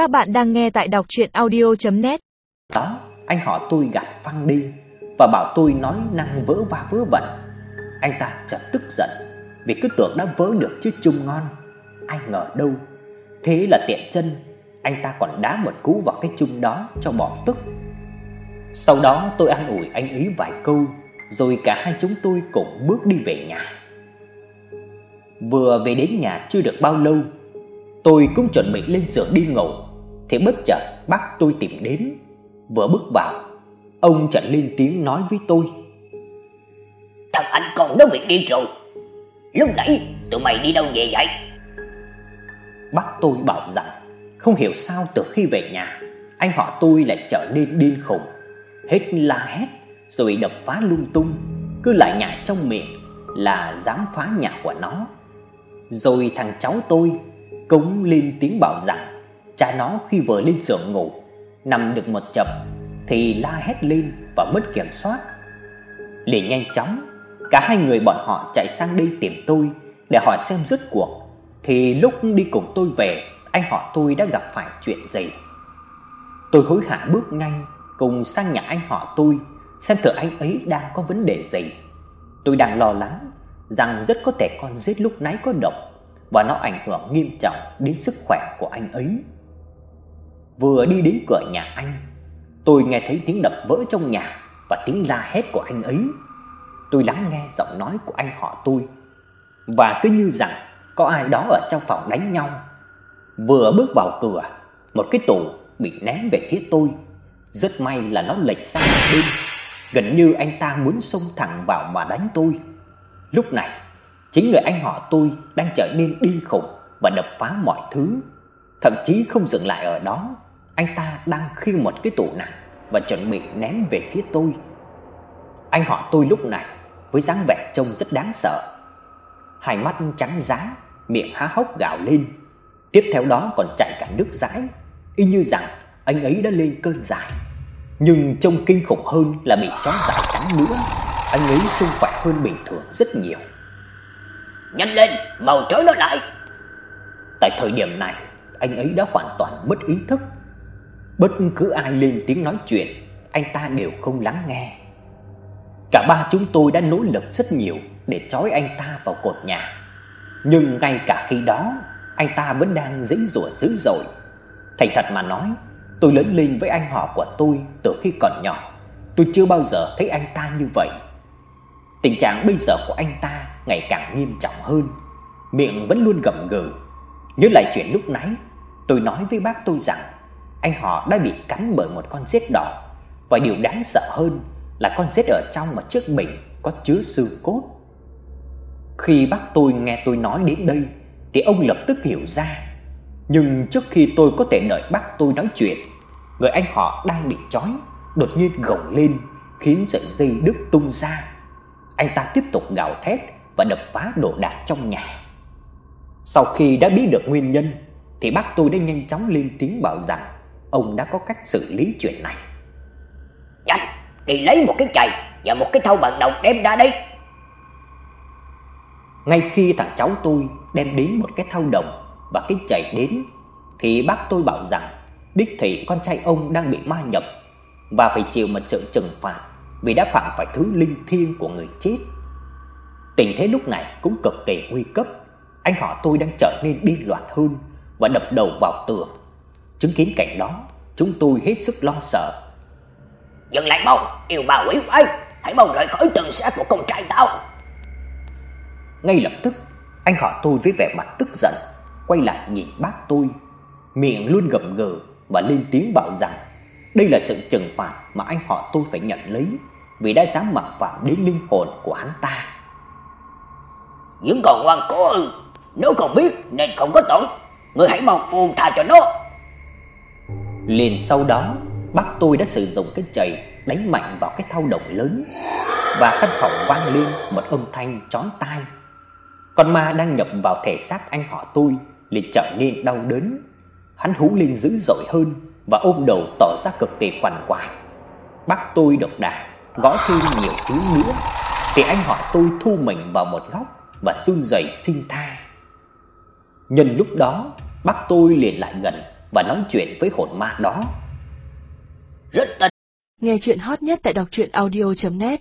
Các bạn đang nghe tại đọc audio net Đó, anh họ tôi gạt phăng đi và bảo tôi nói năng vỡ và vớ vẩn. Anh ta chợt tức giận vì cứ tưởng đã vớ được chiếc chung ngon. Ai ngờ đâu, thế là tiện chân, anh ta còn đá một cú vào cái chung đó cho bỏ tức. Sau đó tôi an ủi anh ấy vài câu, rồi cả hai chúng tôi cùng bước đi về nhà. Vừa về đến nhà chưa được bao lâu, tôi cũng chuẩn bị lên giường đi ngủ thì bất chợt bác tôi tìm đến. Vừa bước vào, ông chợt lên tiếng nói với tôi: "Thằng anh con đó bị điên rồi. Lúc nãy tụi mày đi đâu về vậy?" Bác tôi bảo rằng không hiểu sao từ khi về nhà, anh họ tôi lại trở nên điên khùng, hết la hét rồi đập phá lung tung, cứ lại nhại trong miệng là dám phá nhà của nó. Rồi thằng cháu tôi cũng lên tiếng bảo rằng cha nó khi vừa lên giường ngủ, nằm được một chập thì la hét lên và mất kiểm soát. Liền nhanh chóng, cả hai người bọn họ chạy sang đây tìm tôi để hỏi xem rốt cuộc thì lúc đi cùng tôi về, anh họ tôi đã gặp phải chuyện gì. Tôi hối hả bước nhanh cùng sang nhà anh họ tôi xem thử anh ấy đang có vấn đề gì. Tôi đang lo lắng rằng rất có thể con giết lúc nãy có độc và nó ảnh hưởng nghiêm trọng đến sức khỏe của anh ấy. Vừa đi đến cửa nhà anh, tôi nghe thấy tiếng đập vỡ trong nhà và tiếng la hét của anh ấy. Tôi lắng nghe giọng nói của anh họ tôi và cứ như rằng có ai đó ở trong phòng đánh nhau. Vừa bước vào cửa, một cái tủ bị ném về phía tôi. Rất may là nó lệch sang một bên, gần như anh ta muốn xông thẳng vào mà đánh tôi. Lúc này, chính người anh họ tôi đang trở nên điên khùng và đập phá mọi thứ. Thậm chí không dừng lại ở đó, anh ta đang khiêng một cái tủ nặng và chuẩn bị ném về phía tôi. Anh họ tôi lúc này với dáng vẻ trông rất đáng sợ. Hai mắt trắng giá, miệng há hốc gào lên. Tiếp theo đó còn chảy cả nước dãi, y như rằng anh ấy đã lên cơn dại. Nhưng trông kinh khủng hơn là bị chó dại cắn nữa, anh ấy trông khỏe hơn bình thường rất nhiều. Nhanh lên, mau trói nó lại. Tại thời điểm này, anh ấy đã hoàn toàn mất ý thức. Bất cứ ai lên tiếng nói chuyện, anh ta đều không lắng nghe. Cả ba chúng tôi đã nỗ lực rất nhiều để trói anh ta vào cột nhà. Nhưng ngay cả khi đó, anh ta vẫn đang giãy giụa dữ dội. Thành thật mà nói, tôi lớn lên với anh họ của tôi từ khi còn nhỏ, tôi chưa bao giờ thấy anh ta như vậy. Tình trạng bây giờ của anh ta ngày càng nghiêm trọng hơn, miệng vẫn luôn gầm gừ. Nhớ lại chuyện lúc nãy, tôi nói với bác tôi rằng anh họ đã bị cắn bởi một con rết đỏ và điều đáng sợ hơn là con rết ở trong một chiếc bình có chứa xương cốt. Khi bác tôi nghe tôi nói đến đây thì ông lập tức hiểu ra. Nhưng trước khi tôi có thể đợi bác tôi nói chuyện, người anh họ đang bị trói đột nhiên gồng lên khiến sợi dây đứt tung ra. Anh ta tiếp tục gào thét và đập phá đồ đạc trong nhà. Sau khi đã biết được nguyên nhân thì bác tôi đã nhanh chóng lên tiếng bảo rằng ông đã có cách xử lý chuyện này. Nhanh, đi lấy một cái chày và một cái thau bằng đồng đem ra đây. Ngay khi thằng cháu tôi đem đến một cái thau đồng và cái chày đến thì bác tôi bảo rằng đích thị con trai ông đang bị ma nhập và phải chịu một sự trừng phạt vì đã phạm phải thứ linh thiêng của người chết. Tình thế lúc này cũng cực kỳ nguy cấp, anh họ tôi đang trở nên điên loạn hơn và đập đầu vào tường. Chứng kiến cảnh đó, chúng tôi hết sức lo sợ. Dừng lại mau, yêu ma quỷ quái, hãy mau rời khỏi tường xác của con trai tao. Ngay lập tức, anh họ tôi với vẻ mặt tức giận quay lại nhìn bác tôi, miệng luôn gầm gừ và lên tiếng bảo rằng đây là sự trừng phạt mà anh họ tôi phải nhận lấy vì đã dám mạo phạm đến linh hồn của hắn ta. Những con ngoan cố ư, nếu còn biết nên không có tội, người hãy mau buông tha cho nó. Liền sau đó, bác tôi đã sử dụng cái chày đánh mạnh vào cái thau đồng lớn và căn phòng vang lên một âm thanh chói tai. Con ma đang nhập vào thể xác anh họ tôi liền trở nên đau đớn. Hắn hú lên dữ dội hơn và ôm đầu tỏ ra cực kỳ quằn quại. Bác tôi độc đà gõ thêm nhiều tiếng nữa thì anh họ tôi thu mình vào một góc và run rẩy xin tha. Nhân lúc đó, bác tôi liền lại gần và nói chuyện với hồn ma đó. Rất tình. Nghe chuyện hot nhất tại đọc truyện audio net